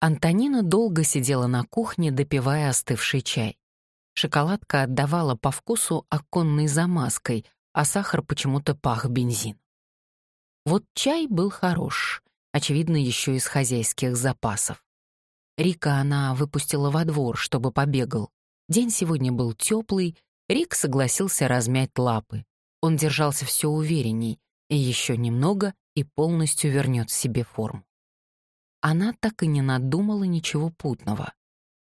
Антонина долго сидела на кухне, допивая остывший чай. Шоколадка отдавала по вкусу оконной замазкой, а сахар почему-то пах бензин. Вот чай был хорош, очевидно, еще из хозяйских запасов. Рика она выпустила во двор, чтобы побегал. День сегодня был теплый, Рик согласился размять лапы. Он держался все уверенней, и еще немного, и полностью вернет себе форму. Она так и не надумала ничего путного.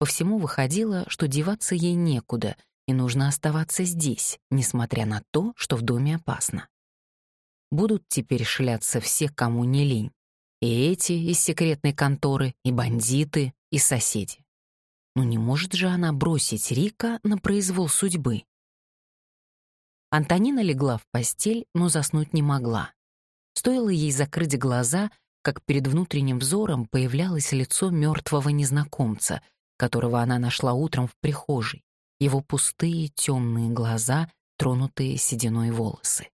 По всему выходило, что деваться ей некуда, и нужно оставаться здесь, несмотря на то, что в доме опасно. Будут теперь шляться все, кому не лень. И эти из секретной конторы, и бандиты, и соседи. Но не может же она бросить Рика на произвол судьбы. Антонина легла в постель, но заснуть не могла. Стоило ей закрыть глаза, как перед внутренним взором появлялось лицо мертвого незнакомца, которого она нашла утром в прихожей, его пустые темные глаза, тронутые сединой волосы.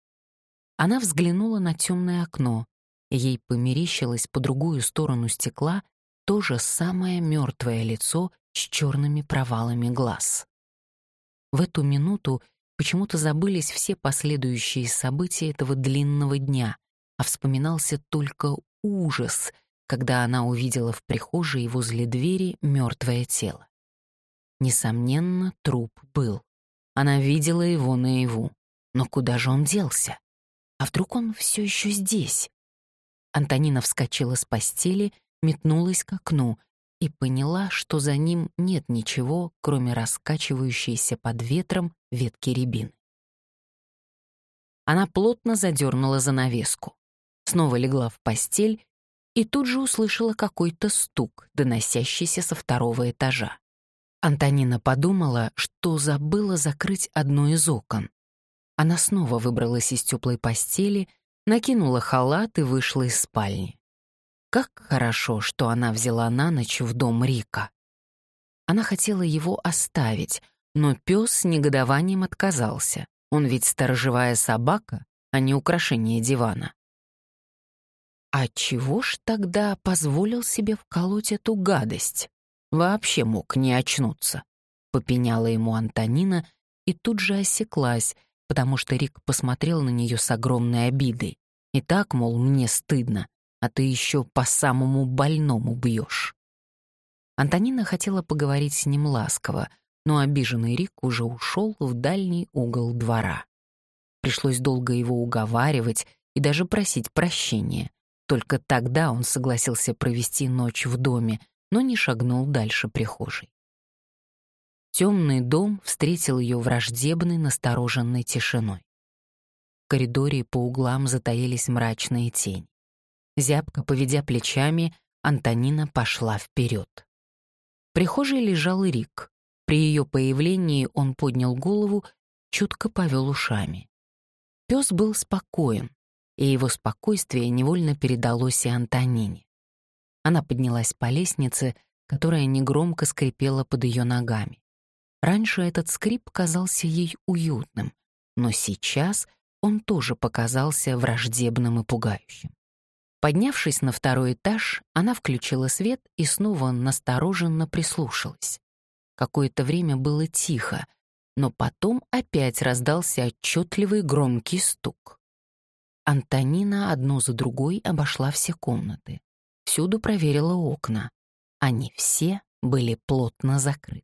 Она взглянула на темное окно, ей померещилось по другую сторону стекла то же самое мертвое лицо с черными провалами глаз. В эту минуту Почему-то забылись все последующие события этого длинного дня, а вспоминался только ужас, когда она увидела в прихожей возле двери мертвое тело. Несомненно, труп был. Она видела его наяву. Но куда же он делся? А вдруг он все еще здесь? Антонина вскочила с постели, метнулась к окну и поняла, что за ним нет ничего, кроме раскачивающейся под ветром ветки рябины. Она плотно задернула занавеску, снова легла в постель и тут же услышала какой-то стук, доносящийся со второго этажа. Антонина подумала, что забыла закрыть одно из окон. Она снова выбралась из теплой постели, накинула халат и вышла из спальни. Как хорошо, что она взяла на ночь в дом Рика. Она хотела его оставить, но пес с негодованием отказался. Он ведь сторожевая собака, а не украшение дивана. А чего ж тогда позволил себе вколоть эту гадость? Вообще мог не очнуться. Попеняла ему Антонина и тут же осеклась, потому что Рик посмотрел на нее с огромной обидой. И так, мол, мне стыдно а ты еще по самому больному бьешь. Антонина хотела поговорить с ним ласково, но обиженный Рик уже ушел в дальний угол двора. Пришлось долго его уговаривать и даже просить прощения. Только тогда он согласился провести ночь в доме, но не шагнул дальше прихожей. Темный дом встретил ее враждебной, настороженной тишиной. В коридоре по углам затаились мрачные тени. Зябко поведя плечами, Антонина пошла вперед. В прихожей лежал Рик. При ее появлении он поднял голову, чутко повел ушами. Пес был спокоен, и его спокойствие невольно передалось и Антонине. Она поднялась по лестнице, которая негромко скрипела под ее ногами. Раньше этот скрип казался ей уютным, но сейчас он тоже показался враждебным и пугающим. Поднявшись на второй этаж, она включила свет и снова настороженно прислушалась. Какое-то время было тихо, но потом опять раздался отчетливый громкий стук. Антонина одну за другой обошла все комнаты. Всюду проверила окна. Они все были плотно закрыты.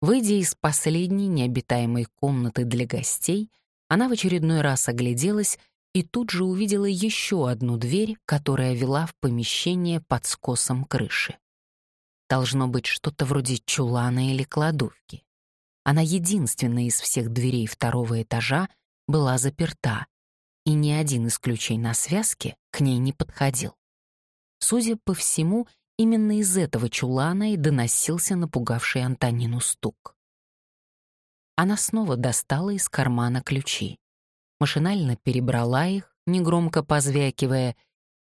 Выйдя из последней необитаемой комнаты для гостей, она в очередной раз огляделась и тут же увидела еще одну дверь, которая вела в помещение под скосом крыши. Должно быть что-то вроде чулана или кладовки. Она единственная из всех дверей второго этажа была заперта, и ни один из ключей на связке к ней не подходил. Судя по всему, именно из этого чулана и доносился напугавший Антонину стук. Она снова достала из кармана ключи машинально перебрала их, негромко позвякивая,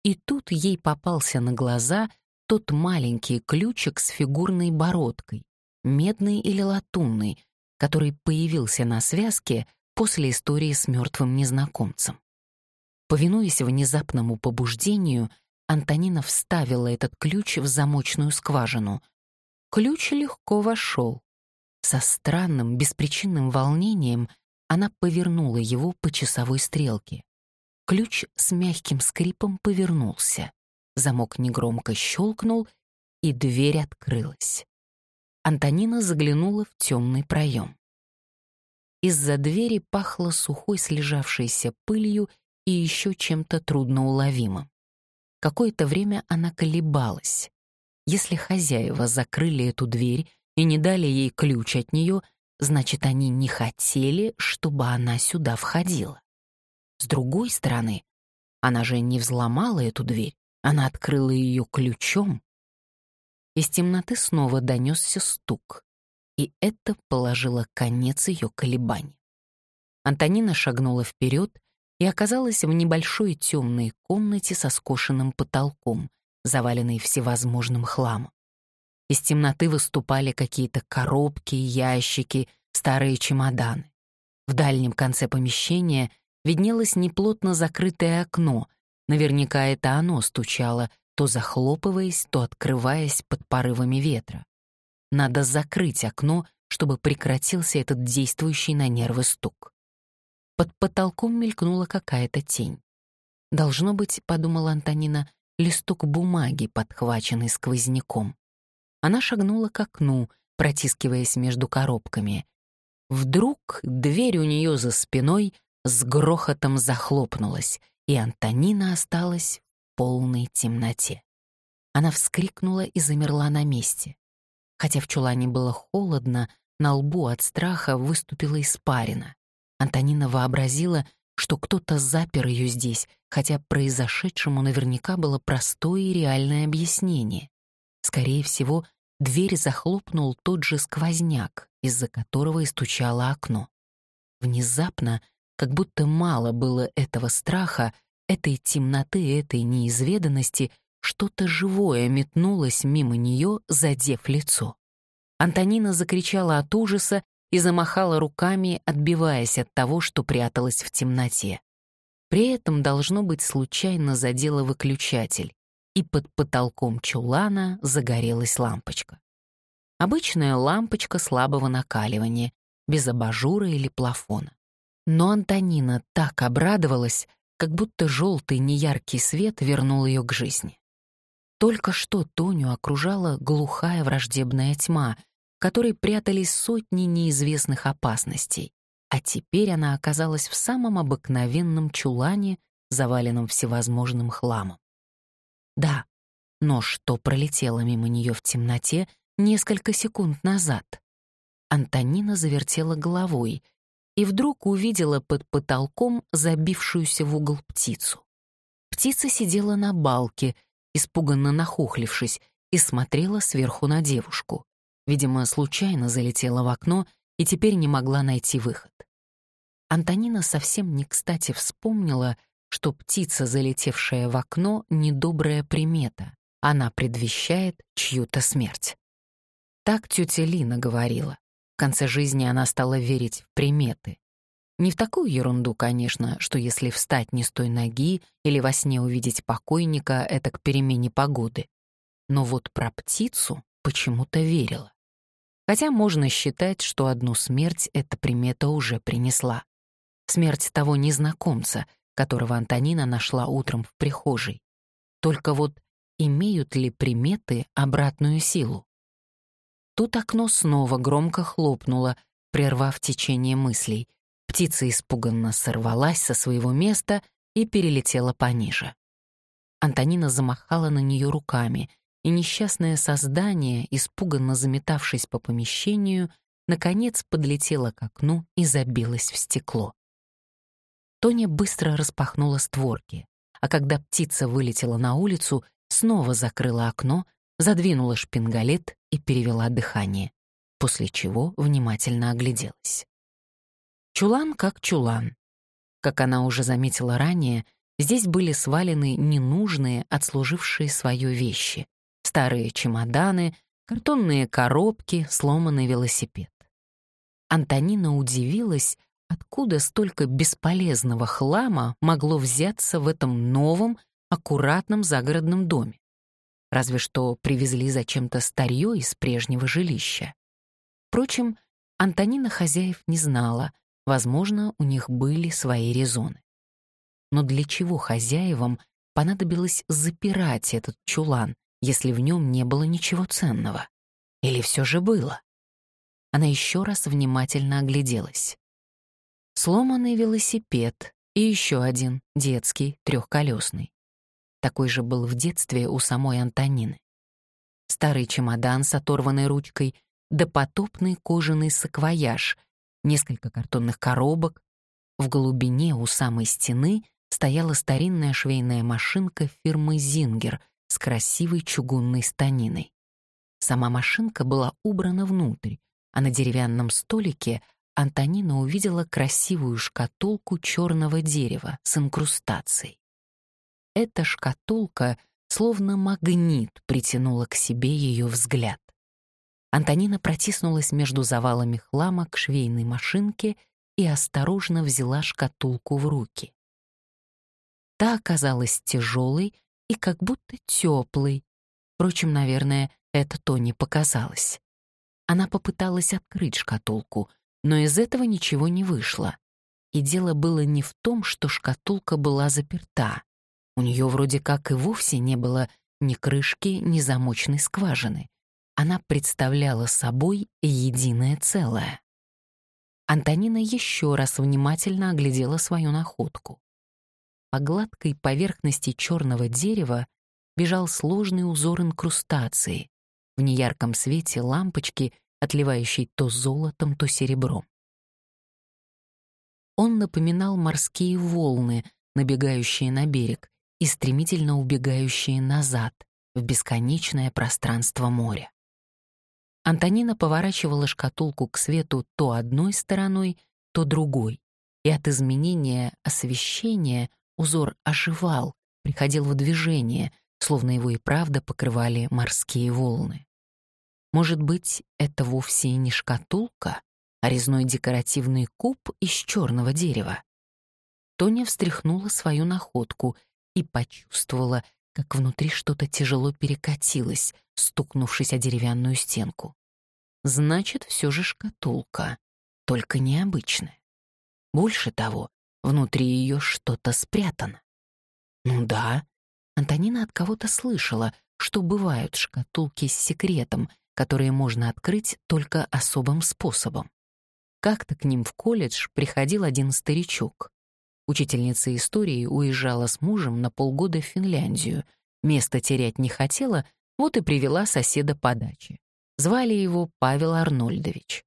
и тут ей попался на глаза тот маленький ключик с фигурной бородкой, медный или латунный, который появился на связке после истории с мертвым незнакомцем. Повинуясь внезапному побуждению, Антонина вставила этот ключ в замочную скважину. Ключ легко вошел. Со странным, беспричинным волнением она повернула его по часовой стрелке. Ключ с мягким скрипом повернулся. Замок негромко щелкнул, и дверь открылась. Антонина заглянула в темный проем. Из-за двери пахло сухой слежавшейся пылью и еще чем-то трудноуловимым. Какое-то время она колебалась. Если хозяева закрыли эту дверь и не дали ей ключ от нее, значит, они не хотели, чтобы она сюда входила. С другой стороны, она же не взломала эту дверь, она открыла ее ключом. Из темноты снова донесся стук и это положило конец ее колебаниям. Антонина шагнула вперед и оказалась в небольшой темной комнате со скошенным потолком, заваленной всевозможным хламом. Из темноты выступали какие-то коробки, ящики, старые чемоданы. В дальнем конце помещения виднелось неплотно закрытое окно, наверняка это оно стучало, то захлопываясь, то открываясь под порывами ветра. Надо закрыть окно, чтобы прекратился этот действующий на нервы стук. Под потолком мелькнула какая-то тень. «Должно быть, — подумала Антонина, — листок бумаги, подхваченный сквозняком». Она шагнула к окну, протискиваясь между коробками. Вдруг дверь у нее за спиной с грохотом захлопнулась, и Антонина осталась в полной темноте. Она вскрикнула и замерла на месте. Хотя в чулане было холодно, на лбу от страха выступила испарина. Антонина вообразила, что кто-то запер ее здесь, хотя произошедшему наверняка было простое и реальное объяснение. Скорее всего, дверь захлопнул тот же сквозняк, из-за которого и стучало окно. Внезапно, как будто мало было этого страха, этой темноты, этой неизведанности, что-то живое метнулось мимо нее, задев лицо. Антонина закричала от ужаса и замахала руками, отбиваясь от того, что пряталась в темноте. При этом, должно быть, случайно задела выключатель, и под потолком чулана загорелась лампочка. Обычная лампочка слабого накаливания, без абажура или плафона. Но Антонина так обрадовалась, как будто желтый неяркий свет вернул ее к жизни. Только что Тоню окружала глухая враждебная тьма, которой прятались сотни неизвестных опасностей, а теперь она оказалась в самом обыкновенном чулане, заваленном всевозможным хламом. Да, но что пролетело мимо нее в темноте несколько секунд назад? Антонина завертела головой и вдруг увидела под потолком забившуюся в угол птицу. Птица сидела на балке — испуганно нахохлившись, и смотрела сверху на девушку. Видимо, случайно залетела в окно и теперь не могла найти выход. Антонина совсем не кстати вспомнила, что птица, залетевшая в окно, — недобрая примета. Она предвещает чью-то смерть. Так тетя Лина говорила. В конце жизни она стала верить в приметы. Не в такую ерунду, конечно, что если встать не с той ноги или во сне увидеть покойника, это к перемене погоды. Но вот про птицу почему-то верила. Хотя можно считать, что одну смерть эта примета уже принесла. Смерть того незнакомца, которого Антонина нашла утром в прихожей. Только вот имеют ли приметы обратную силу? Тут окно снова громко хлопнуло, прервав течение мыслей — Птица испуганно сорвалась со своего места и перелетела пониже. Антонина замахала на нее руками, и несчастное создание, испуганно заметавшись по помещению, наконец подлетело к окну и забилось в стекло. Тоня быстро распахнула створки, а когда птица вылетела на улицу, снова закрыла окно, задвинула шпингалет и перевела дыхание, после чего внимательно огляделась. Чулан как чулан. Как она уже заметила ранее, здесь были свалены ненужные, отслужившие свое вещи. Старые чемоданы, картонные коробки, сломанный велосипед. Антонина удивилась, откуда столько бесполезного хлама могло взяться в этом новом, аккуратном загородном доме. Разве что привезли зачем-то старье из прежнего жилища. Впрочем, Антонина хозяев не знала, возможно, у них были свои резоны. Но для чего хозяевам понадобилось запирать этот чулан, если в нем не было ничего ценного? Или все же было? Она еще раз внимательно огляделась. Сломанный велосипед и еще один, детский, трехколесный. Такой же был в детстве у самой Антонины. Старый чемодан с оторванной ручкой, допотопный кожаный саквояж, несколько картонных коробок. В глубине у самой стены стояла старинная швейная машинка фирмы «Зингер» с красивой чугунной станиной. Сама машинка была убрана внутрь, а на деревянном столике Антонина увидела красивую шкатулку черного дерева с инкрустацией. Эта шкатулка словно магнит притянула к себе ее взгляд. Антонина протиснулась между завалами хлама к швейной машинке и осторожно взяла шкатулку в руки. Та оказалась тяжелой и как будто теплой. Впрочем, наверное, это то не показалось. Она попыталась открыть шкатулку, но из этого ничего не вышло. И дело было не в том, что шкатулка была заперта. У нее вроде как и вовсе не было ни крышки, ни замочной скважины. Она представляла собой единое целое. Антонина еще раз внимательно оглядела свою находку. По гладкой поверхности черного дерева бежал сложный узор инкрустации. В неярком свете лампочки, отливающей то золотом, то серебром. Он напоминал морские волны, набегающие на берег и стремительно убегающие назад, в бесконечное пространство моря. Антонина поворачивала шкатулку к свету то одной стороной, то другой, и от изменения освещения узор оживал, приходил в движение, словно его и правда покрывали морские волны. Может быть, это вовсе не шкатулка, а резной декоративный куб из черного дерева. Тоня встряхнула свою находку и почувствовала, как внутри что-то тяжело перекатилось, стукнувшись о деревянную стенку. Значит, все же шкатулка, только необычная. Больше того, внутри ее что-то спрятано. Ну да, Антонина от кого-то слышала, что бывают шкатулки с секретом, которые можно открыть только особым способом. Как-то к ним в колледж приходил один старичок. Учительница истории уезжала с мужем на полгода в Финляндию. Место терять не хотела, вот и привела соседа по даче. Звали его Павел Арнольдович.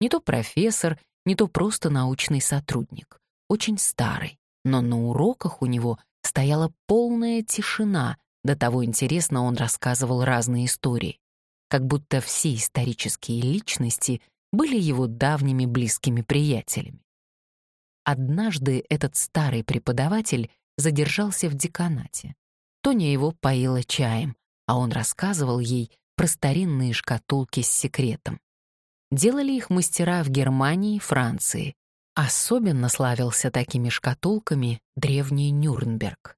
Не то профессор, не то просто научный сотрудник. Очень старый, но на уроках у него стояла полная тишина, до того интересно он рассказывал разные истории. Как будто все исторические личности были его давними близкими приятелями. Однажды этот старый преподаватель задержался в деканате. Тоня его поила чаем, а он рассказывал ей про старинные шкатулки с секретом. Делали их мастера в Германии и Франции. Особенно славился такими шкатулками древний Нюрнберг.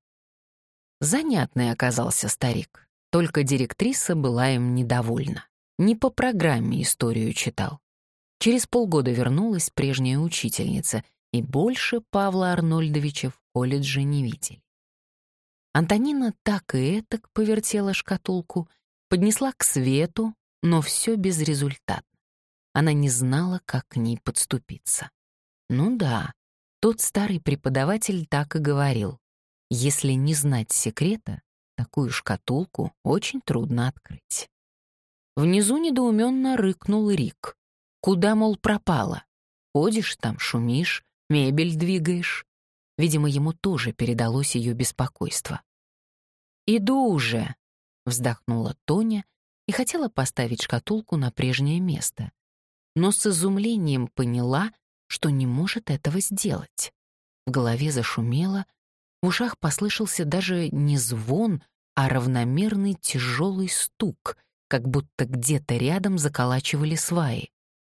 Занятный оказался старик, только директриса была им недовольна. Не по программе историю читал. Через полгода вернулась прежняя учительница и больше Павла Арнольдовича в колледже не видели. Антонина так и этак повертела шкатулку, поднесла к свету, но все безрезультатно. Она не знала, как к ней подступиться. Ну да, тот старый преподаватель так и говорил. Если не знать секрета, такую шкатулку очень трудно открыть. Внизу недоуменно рыкнул Рик. Куда, мол, пропала? Ходишь там, шумишь, мебель двигаешь. Видимо, ему тоже передалось ее беспокойство. «Иду уже», — вздохнула Тоня и хотела поставить шкатулку на прежнее место, но с изумлением поняла, что не может этого сделать. В голове зашумело, в ушах послышался даже не звон, а равномерный тяжелый стук, как будто где-то рядом заколачивали сваи.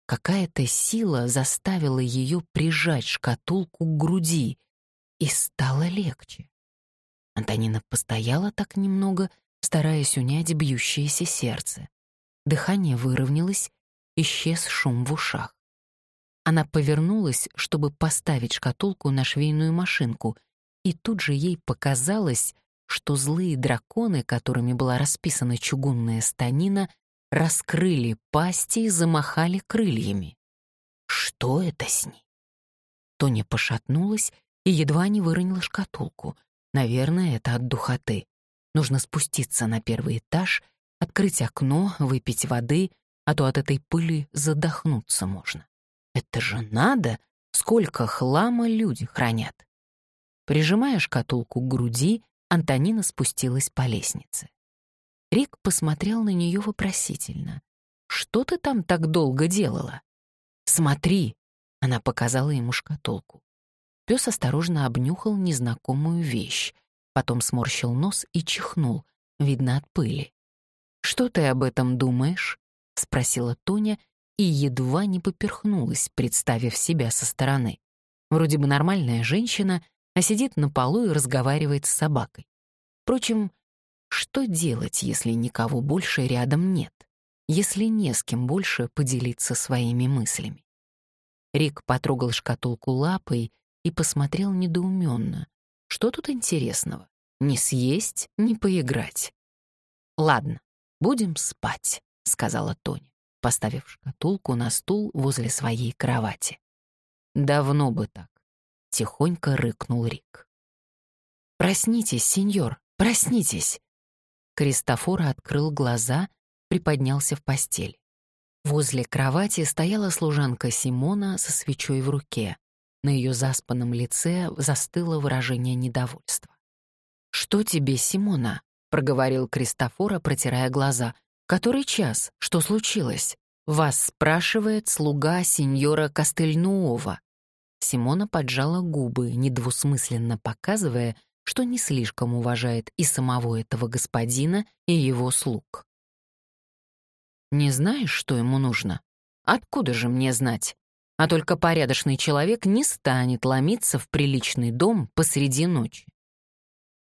Какая-то сила заставила ее прижать шкатулку к груди, и стало легче. Антонина постояла так немного, стараясь унять бьющееся сердце. Дыхание выровнялось, исчез шум в ушах. Она повернулась, чтобы поставить шкатулку на швейную машинку, и тут же ей показалось, что злые драконы, которыми была расписана чугунная станина, раскрыли пасти и замахали крыльями. Что это с ней? Тоня пошатнулась и едва не выронила шкатулку. Наверное, это от духоты. Нужно спуститься на первый этаж, открыть окно, выпить воды, а то от этой пыли задохнуться можно. Это же надо, сколько хлама люди хранят. Прижимая шкатулку к груди, Антонина спустилась по лестнице. Рик посмотрел на нее вопросительно. «Что ты там так долго делала?» «Смотри!» — она показала ему шкатулку. Пес осторожно обнюхал незнакомую вещь, потом сморщил нос и чихнул, видно от пыли. «Что ты об этом думаешь?» — спросила Тоня и едва не поперхнулась, представив себя со стороны. Вроде бы нормальная женщина, а сидит на полу и разговаривает с собакой. Впрочем, что делать, если никого больше рядом нет? Если не с кем больше поделиться своими мыслями? Рик потрогал шкатулку лапой и посмотрел недоуменно. Что тут интересного? Не съесть, не поиграть. «Ладно, будем спать», — сказала Тоня, поставив шкатулку на стул возле своей кровати. «Давно бы так», — тихонько рыкнул Рик. «Проснитесь, сеньор, проснитесь!» Кристофор открыл глаза, приподнялся в постель. Возле кровати стояла служанка Симона со свечой в руке. На ее заспанном лице застыло выражение недовольства. «Что тебе, Симона?» — проговорил Кристофора, протирая глаза. «Который час? Что случилось?» «Вас спрашивает слуга сеньора Костельнуова». Симона поджала губы, недвусмысленно показывая, что не слишком уважает и самого этого господина, и его слуг. «Не знаешь, что ему нужно? Откуда же мне знать? А только порядочный человек не станет ломиться в приличный дом посреди ночи».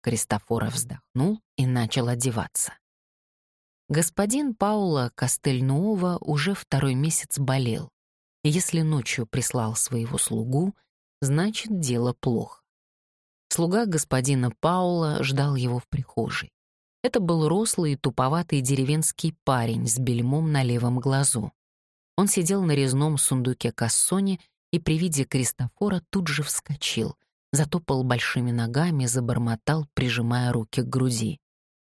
Кристофора вздохнул и начал одеваться. Господин Паула Костельнуова уже второй месяц болел. Если ночью прислал своего слугу, значит, дело плохо. Слуга господина Паула ждал его в прихожей. Это был рослый и туповатый деревенский парень с бельмом на левом глазу. Он сидел на резном сундуке кассоне и при виде Кристофора тут же вскочил, затопал большими ногами, забормотал, прижимая руки к груди.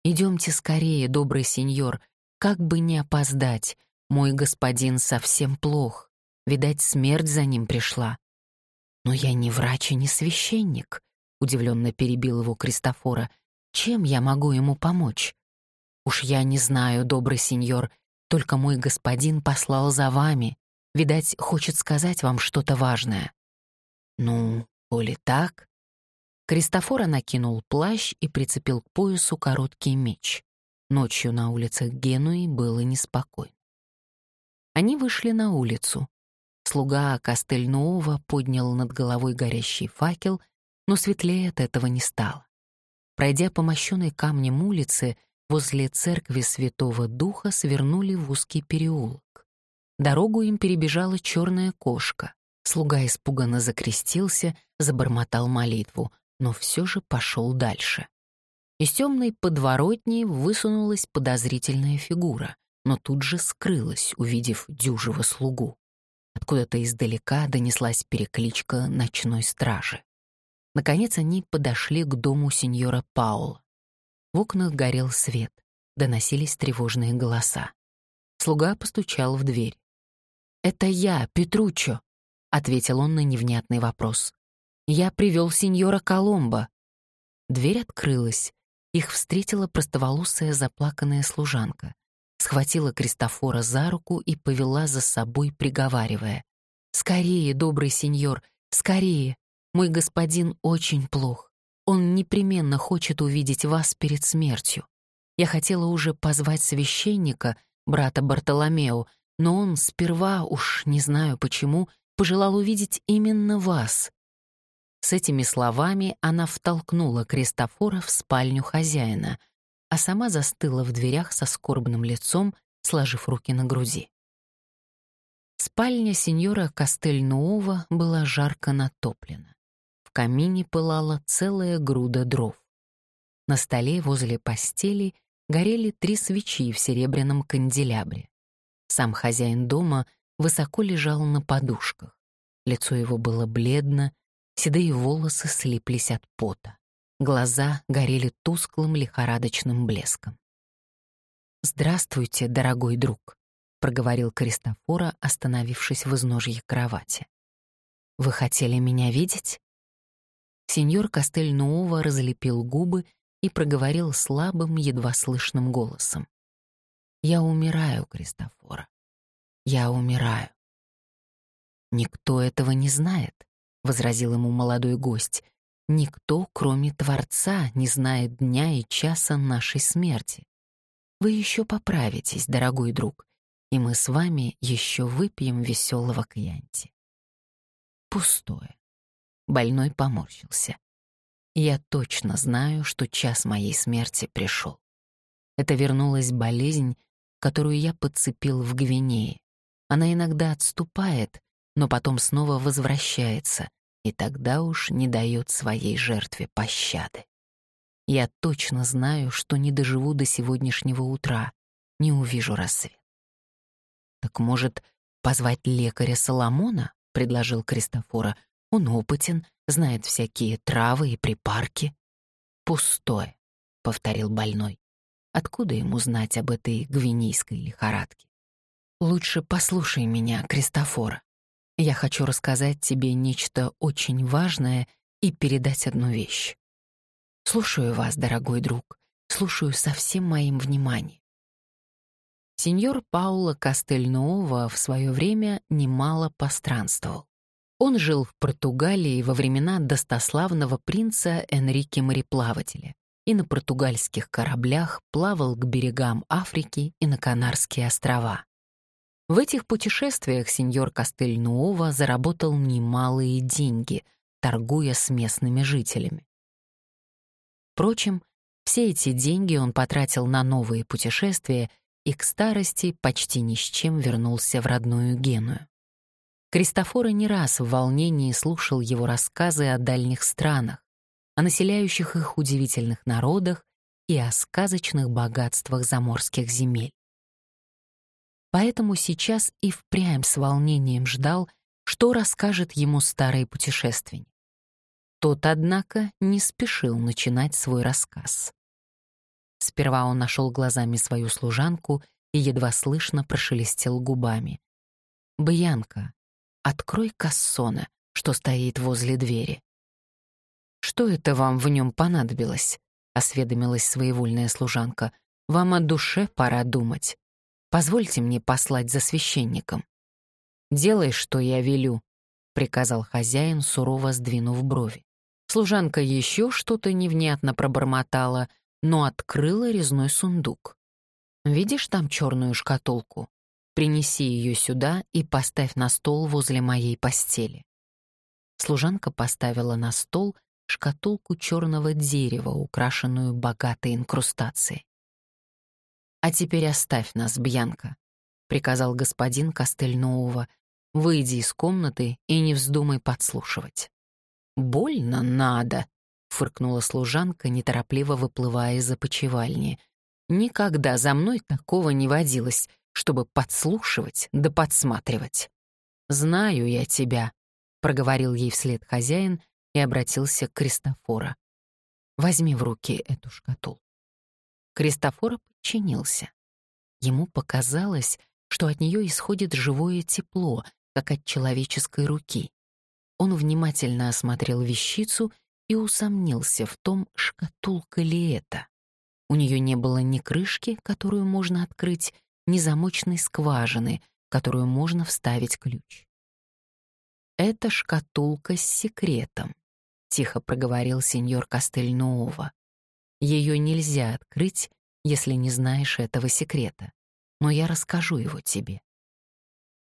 «Идемте скорее, добрый сеньор, как бы не опоздать. Мой господин совсем плох. Видать, смерть за ним пришла». «Но я не врач и не священник», — удивленно перебил его Кристофора. «Чем я могу ему помочь?» «Уж я не знаю, добрый сеньор, только мой господин послал за вами. Видать, хочет сказать вам что-то важное». «Ну, коли так...» Кристофора накинул плащ и прицепил к поясу короткий меч. Ночью на улицах Генуи было неспокойно. Они вышли на улицу. Слуга Кастельнуова поднял над головой горящий факел но светлее от этого не стало. Пройдя по мощенной камнем улице, возле церкви Святого Духа свернули в узкий переулок. Дорогу им перебежала черная кошка. Слуга испуганно закрестился, забормотал молитву, но все же пошел дальше. Из темной подворотни высунулась подозрительная фигура, но тут же скрылась, увидев дюжего слугу. Откуда-то издалека донеслась перекличка ночной стражи. Наконец они подошли к дому сеньора Паула. В окнах горел свет, доносились тревожные голоса. Слуга постучал в дверь. «Это я, Петруччо», — ответил он на невнятный вопрос. «Я привел сеньора Коломбо». Дверь открылась. Их встретила простоволосая заплаканная служанка. Схватила Кристофора за руку и повела за собой, приговаривая. «Скорее, добрый сеньор, скорее! Мой господин очень плох. Он непременно хочет увидеть вас перед смертью. Я хотела уже позвать священника, брата Бартоломео, но он сперва, уж не знаю почему, пожелал увидеть именно вас. С этими словами она втолкнула Кристофора в спальню хозяина, а сама застыла в дверях со скорбным лицом, сложив руки на груди. Спальня сеньора Кастель-Нуова была жарко натоплена. В камине пылала целая груда дров. На столе возле постели горели три свечи в серебряном канделябре. Сам хозяин дома высоко лежал на подушках. Лицо его было бледно, седые волосы слиплись от пота. Глаза горели тусклым лихорадочным блеском. «Здравствуйте, дорогой друг», — проговорил Кристофора, остановившись в изножье кровати. «Вы хотели меня видеть?» Сеньор Кастель-Нуова разлепил губы и проговорил слабым, едва слышным голосом. «Я умираю, Кристофора. Я умираю». «Никто этого не знает», — возразил ему молодой гость. «Никто, кроме Творца, не знает дня и часа нашей смерти. Вы еще поправитесь, дорогой друг, и мы с вами еще выпьем веселого кьянти». Пустое. Больной поморщился. Я точно знаю, что час моей смерти пришел. Это вернулась болезнь, которую я подцепил в Гвинее. Она иногда отступает, но потом снова возвращается, и тогда уж не дает своей жертве пощады. Я точно знаю, что не доживу до сегодняшнего утра, не увижу рассвет. «Так, может, позвать лекаря Соломона?» — предложил Кристофора. «Он опытен, знает всякие травы и припарки. Пустое, повторил больной. Откуда ему знать об этой гвинейской лихорадке? Лучше послушай меня, Кристофора. Я хочу рассказать тебе нечто очень важное и передать одну вещь. Слушаю вас, дорогой друг, слушаю со всем моим вниманием. Сеньор Пауло Кастельнуова в свое время немало постранствовал. Он жил в Португалии во времена достославного принца Энрике Мореплавателя и на португальских кораблях плавал к берегам Африки и на Канарские острова. В этих путешествиях сеньор Кастель-Нуова заработал немалые деньги, торгуя с местными жителями. Впрочем, все эти деньги он потратил на новые путешествия и к старости почти ни с чем вернулся в родную Геную. Кристофора не раз в волнении слушал его рассказы о дальних странах, о населяющих их удивительных народах и о сказочных богатствах заморских земель. Поэтому сейчас и впрямь с волнением ждал, что расскажет ему старый путешественник. Тот, однако, не спешил начинать свой рассказ. Сперва он нашел глазами свою служанку и едва слышно прошелестел губами. «Бьянка, открой кассона, что стоит возле двери. «Что это вам в нем понадобилось?» — осведомилась своевольная служанка. «Вам о душе пора думать. Позвольте мне послать за священником». «Делай, что я велю», — приказал хозяин, сурово сдвинув брови. Служанка еще что-то невнятно пробормотала, но открыла резной сундук. «Видишь там черную шкатулку? Принеси ее сюда и поставь на стол возле моей постели». Служанка поставила на стол шкатулку черного дерева, украшенную богатой инкрустацией. «А теперь оставь нас, Бьянка», — приказал господин Костельноува. «Выйди из комнаты и не вздумай подслушивать». «Больно надо», — фыркнула служанка, неторопливо выплывая из опочивальни. «Никогда за мной такого не водилось чтобы подслушивать да подсматривать. «Знаю я тебя», — проговорил ей вслед хозяин и обратился к Кристофора. «Возьми в руки эту шкатулку». Кристофора подчинился. Ему показалось, что от нее исходит живое тепло, как от человеческой руки. Он внимательно осмотрел вещицу и усомнился в том, шкатулка ли это. У нее не было ни крышки, которую можно открыть, незамочной скважины, в которую можно вставить ключ. «Это шкатулка с секретом», — тихо проговорил сеньор Кастельноова. «Ее нельзя открыть, если не знаешь этого секрета, но я расскажу его тебе».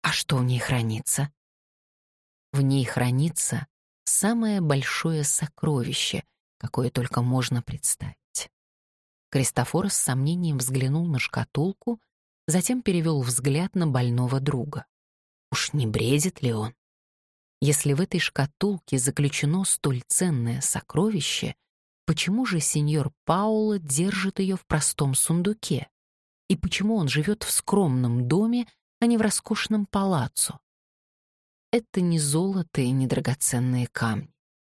«А что в ней хранится?» «В ней хранится самое большое сокровище, какое только можно представить. Кристофор с сомнением взглянул на шкатулку, затем перевел взгляд на больного друга. Уж не бредит ли он? Если в этой шкатулке заключено столь ценное сокровище, почему же сеньор Пауло держит ее в простом сундуке? И почему он живет в скромном доме, а не в роскошном палаццо? Это не золото и не драгоценные камни,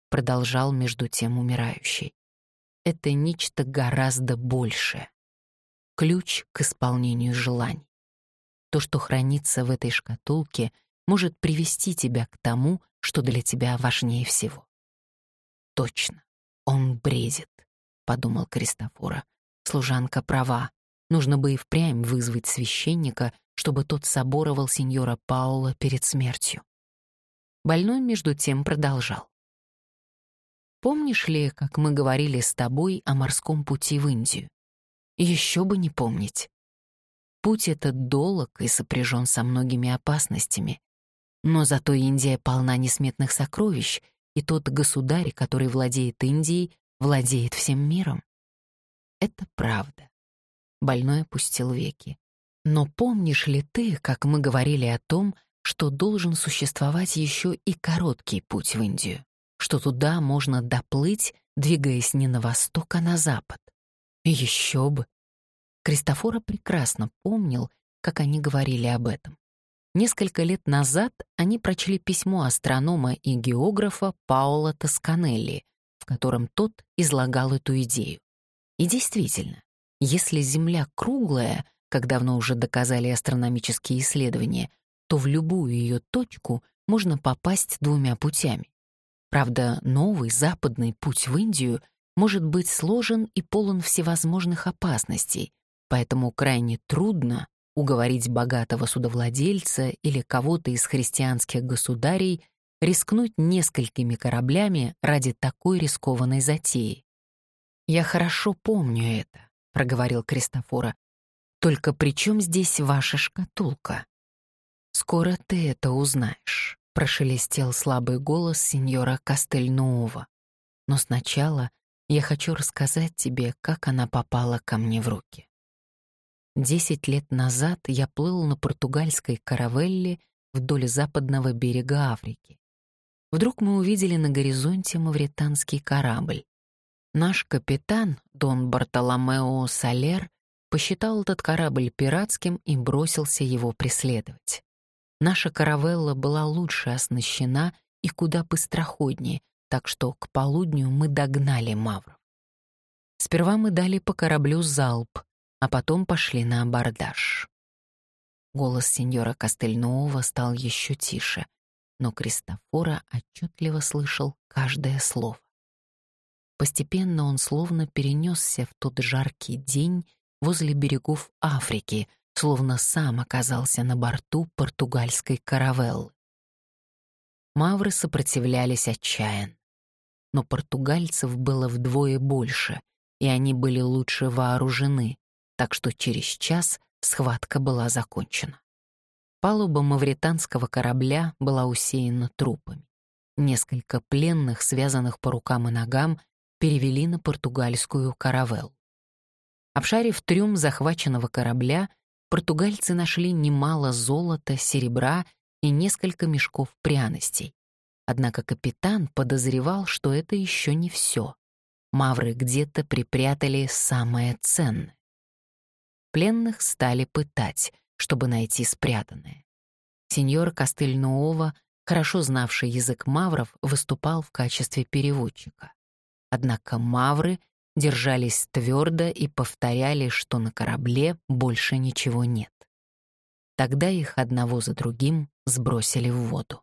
продолжал между тем умирающий. Это нечто гораздо большее. Ключ к исполнению желаний. То, что хранится в этой шкатулке, может привести тебя к тому, что для тебя важнее всего. Точно, он бредит, подумал Кристофора. Служанка права. Нужно бы и впрямь вызвать священника, чтобы тот соборовал сеньора Паула перед смертью. Больной между тем продолжал. «Помнишь ли, как мы говорили с тобой о морском пути в Индию? Еще бы не помнить. Путь этот долг и сопряжен со многими опасностями. Но зато Индия полна несметных сокровищ, и тот государь, который владеет Индией, владеет всем миром. Это правда. Больной опустил веки. Но помнишь ли ты, как мы говорили о том, что должен существовать еще и короткий путь в Индию, что туда можно доплыть, двигаясь не на восток, а на запад? Еще бы! Кристофора прекрасно помнил, как они говорили об этом. Несколько лет назад они прочли письмо астронома и географа Паула Тосканелли, в котором тот излагал эту идею. И действительно, если Земля круглая, как давно уже доказали астрономические исследования, то в любую ее точку можно попасть двумя путями. Правда, новый западный путь в Индию может быть сложен и полон всевозможных опасностей, поэтому крайне трудно уговорить богатого судовладельца или кого-то из христианских государей рискнуть несколькими кораблями ради такой рискованной затеи. «Я хорошо помню это», — проговорил Кристофора. «Только при чем здесь ваша шкатулка?» «Скоро ты это узнаешь», — прошелестел слабый голос сеньора Кастельнуова. «Но сначала я хочу рассказать тебе, как она попала ко мне в руки». Десять лет назад я плыл на португальской каравелле вдоль западного берега Африки. Вдруг мы увидели на горизонте мавританский корабль. Наш капитан, Дон Бартоломео Салер, посчитал этот корабль пиратским и бросился его преследовать. Наша каравелла была лучше оснащена и куда быстроходнее, так что к полудню мы догнали мавров. Сперва мы дали по кораблю залп, а потом пошли на абордаж. Голос сеньора Костельнова стал еще тише, но Кристофора отчетливо слышал каждое слово. Постепенно он словно перенесся в тот жаркий день возле берегов Африки, словно сам оказался на борту португальской каравеллы. Мавры сопротивлялись отчаянно. Но португальцев было вдвое больше, и они были лучше вооружены, так что через час схватка была закончена. Палуба мавританского корабля была усеяна трупами. Несколько пленных, связанных по рукам и ногам, перевели на португальскую каравеллу. Обшарив трюм захваченного корабля, португальцы нашли немало золота, серебра и несколько мешков пряностей. Однако капитан подозревал, что это еще не все. Мавры где-то припрятали самое ценное. Пленных стали пытать, чтобы найти спрятанное. Сеньор Костыльнуова, хорошо знавший язык мавров, выступал в качестве переводчика. Однако мавры держались твердо и повторяли, что на корабле больше ничего нет. Тогда их одного за другим сбросили в воду.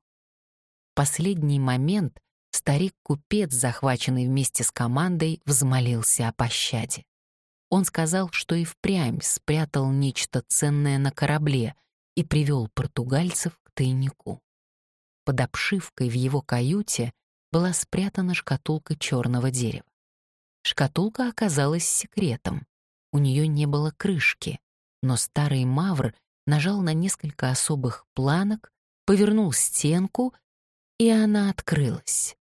В последний момент старик-купец, захваченный вместе с командой, взмолился о пощаде. Он сказал, что и впрямь спрятал нечто ценное на корабле и привел португальцев к тайнику. Под обшивкой в его каюте была спрятана шкатулка черного дерева. Шкатулка оказалась секретом. У нее не было крышки, но старый мавр нажал на несколько особых планок, повернул стенку, и она открылась.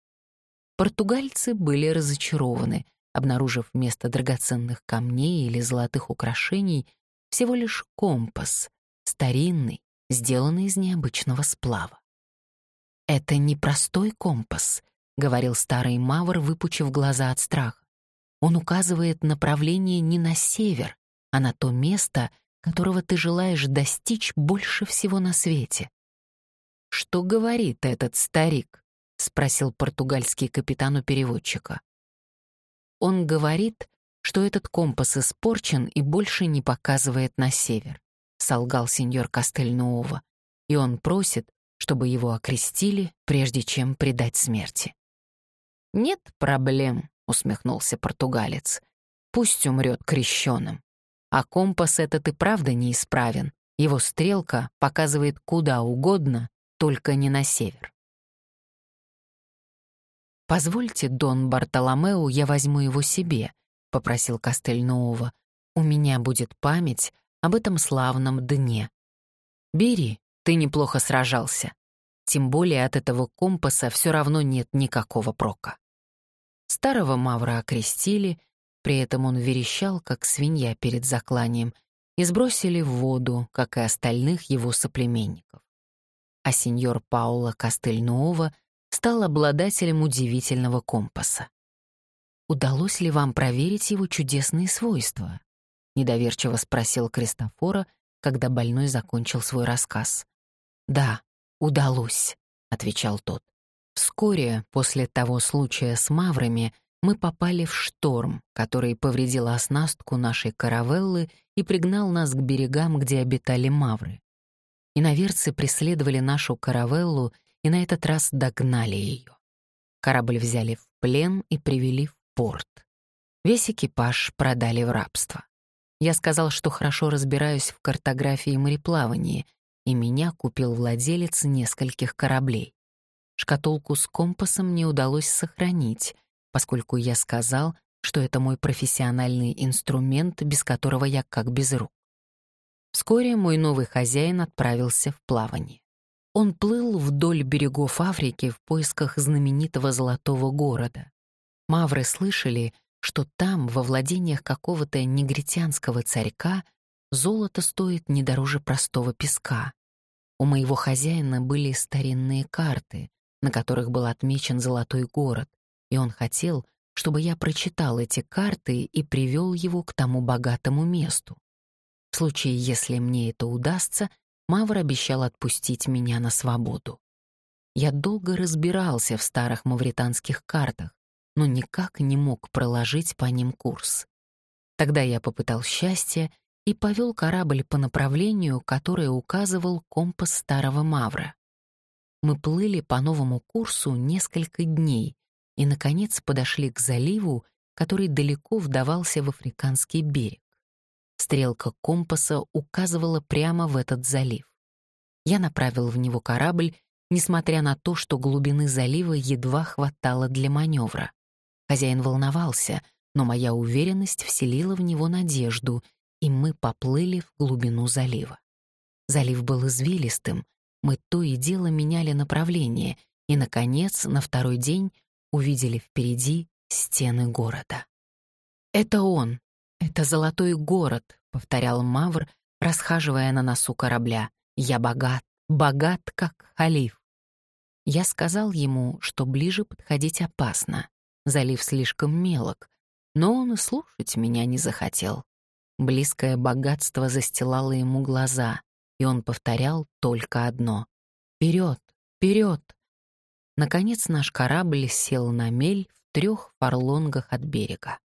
Португальцы были разочарованы, обнаружив вместо драгоценных камней или золотых украшений всего лишь компас, старинный, сделанный из необычного сплава. «Это не простой компас», — говорил старый мавр, выпучив глаза от страха. «Он указывает направление не на север, а на то место, которого ты желаешь достичь больше всего на свете». «Что говорит этот старик?» — спросил португальский капитан у переводчика. «Он говорит, что этот компас испорчен и больше не показывает на север», — солгал сеньор Кастельнуова, и он просит, чтобы его окрестили, прежде чем предать смерти. «Нет проблем», — усмехнулся португалец. «Пусть умрет крещеным. А компас этот и правда неисправен. Его стрелка показывает куда угодно, только не на север». «Позвольте, Дон Бартоломеу, я возьму его себе», — попросил Кастельноува. «У меня будет память об этом славном дне». «Бери, ты неплохо сражался. Тем более от этого компаса все равно нет никакого прока. Старого Мавра окрестили, при этом он верещал, как свинья перед закланием, и сбросили в воду, как и остальных его соплеменников. А сеньор Паула Кастельнуова стал обладателем удивительного компаса. «Удалось ли вам проверить его чудесные свойства?» — недоверчиво спросил Кристофора, когда больной закончил свой рассказ. «Да, удалось», — отвечал тот. Вскоре после того случая с маврами мы попали в шторм, который повредил оснастку нашей каравеллы и пригнал нас к берегам, где обитали мавры. Иноверцы преследовали нашу каравеллу и на этот раз догнали ее. Корабль взяли в плен и привели в порт. Весь экипаж продали в рабство. Я сказал, что хорошо разбираюсь в картографии и мореплавании, и меня купил владелец нескольких кораблей. Шкатулку с компасом мне удалось сохранить, поскольку я сказал, что это мой профессиональный инструмент, без которого я как без рук. Вскоре мой новый хозяин отправился в плавание. Он плыл вдоль берегов Африки в поисках знаменитого золотого города. Мавры слышали, что там, во владениях какого-то негритянского царька, золото стоит не дороже простого песка. У моего хозяина были старинные карты, на которых был отмечен золотой город, и он хотел, чтобы я прочитал эти карты и привел его к тому богатому месту. В случае, если мне это удастся, Мавр обещал отпустить меня на свободу. Я долго разбирался в старых мавританских картах, но никак не мог проложить по ним курс. Тогда я попытал счастье и повел корабль по направлению, которое указывал компас старого Мавра. Мы плыли по новому курсу несколько дней и, наконец, подошли к заливу, который далеко вдавался в африканский берег. Стрелка компаса указывала прямо в этот залив. Я направил в него корабль, несмотря на то, что глубины залива едва хватало для маневра. Хозяин волновался, но моя уверенность вселила в него надежду, и мы поплыли в глубину залива. Залив был извилистым, мы то и дело меняли направление, и, наконец, на второй день увидели впереди стены города. «Это он, это золотой город», — повторял Мавр, расхаживая на носу корабля. «Я богат, богат, как халиф». Я сказал ему, что ближе подходить опасно. Залив слишком мелок, но он и слушать меня не захотел. Близкое богатство застилало ему глаза, и он повторял только одно — «Вперед! Вперед!» Наконец наш корабль сел на мель в трех фарлонгах от берега.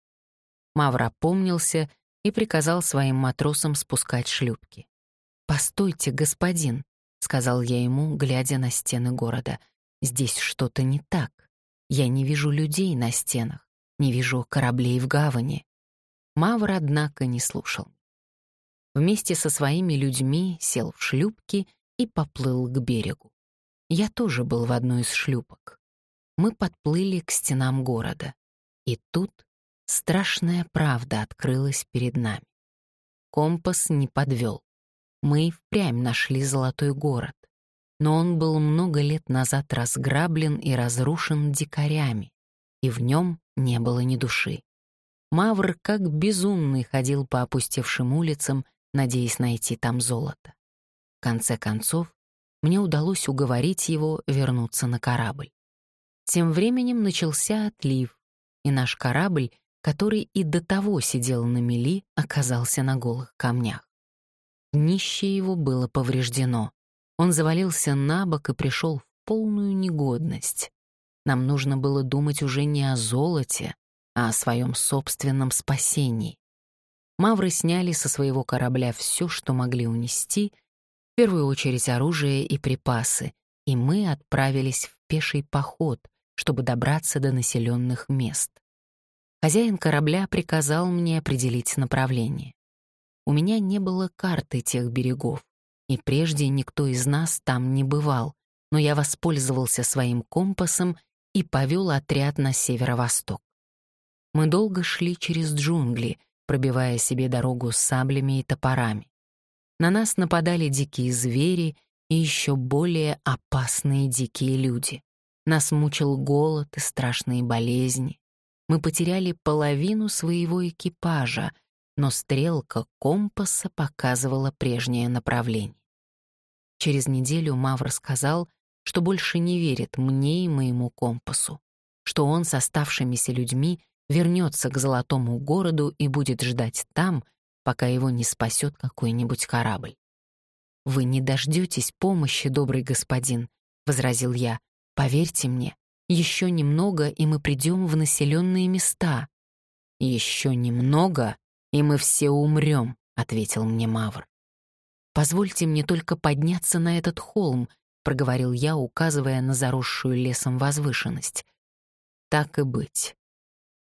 Мавр опомнился и приказал своим матросам спускать шлюпки. «Постойте, господин», — сказал я ему, глядя на стены города. «Здесь что-то не так. Я не вижу людей на стенах, не вижу кораблей в гавани». Мавр, однако, не слушал. Вместе со своими людьми сел в шлюпки и поплыл к берегу. Я тоже был в одной из шлюпок. Мы подплыли к стенам города. И тут страшная правда открылась перед нами. Компас не подвел. Мы впрямь нашли золотой город. Но он был много лет назад разграблен и разрушен дикарями. и в нем не было ни души. Мавр как безумный ходил по опустевшим улицам, надеясь найти там золото. В конце концов, мне удалось уговорить его вернуться на корабль. Тем временем начался отлив, и наш корабль, который и до того сидел на мели, оказался на голых камнях. Днище его было повреждено. Он завалился на бок и пришел в полную негодность. Нам нужно было думать уже не о золоте, а о своем собственном спасении. Мавры сняли со своего корабля все, что могли унести, в первую очередь оружие и припасы, и мы отправились в пеший поход, чтобы добраться до населенных мест. Хозяин корабля приказал мне определить направление. У меня не было карты тех берегов, и прежде никто из нас там не бывал, но я воспользовался своим компасом и повел отряд на северо-восток. Мы долго шли через джунгли, пробивая себе дорогу с саблями и топорами. На нас нападали дикие звери и еще более опасные дикие люди. Нас мучил голод и страшные болезни. Мы потеряли половину своего экипажа, но стрелка компаса показывала прежнее направление. Через неделю Мавр сказал, что больше не верит мне и моему компасу, что он с оставшимися людьми вернется к золотому городу и будет ждать там, пока его не спасет какой-нибудь корабль. «Вы не дождетесь помощи, добрый господин», — возразил я. «Поверьте мне, еще немного, и мы придем в населенные места». «Еще немного, и мы все умрем», — ответил мне Мавр. «Позвольте мне только подняться на этот холм», — проговорил я, указывая на заросшую лесом возвышенность. «Так и быть».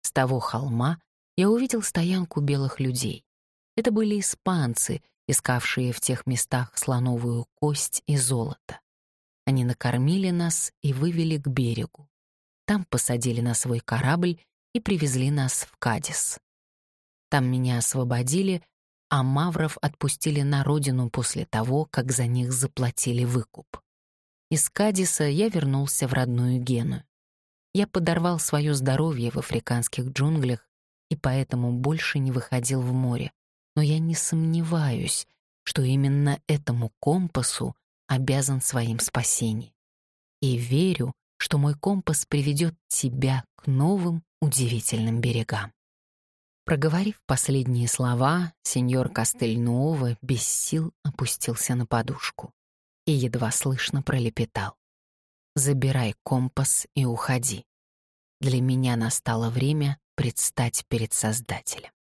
С того холма я увидел стоянку белых людей. Это были испанцы, искавшие в тех местах слоновую кость и золото. Они накормили нас и вывели к берегу. Там посадили на свой корабль и привезли нас в Кадис. Там меня освободили, а мавров отпустили на родину после того, как за них заплатили выкуп. Из Кадиса я вернулся в родную Гену. Я подорвал свое здоровье в африканских джунглях и поэтому больше не выходил в море. Но я не сомневаюсь, что именно этому компасу обязан своим спасением. И верю, что мой компас приведет тебя к новым удивительным берегам. Проговорив последние слова, сеньор Кастельнуова без сил опустился на подушку и едва слышно пролепетал. «Забирай компас и уходи. Для меня настало время предстать перед Создателем».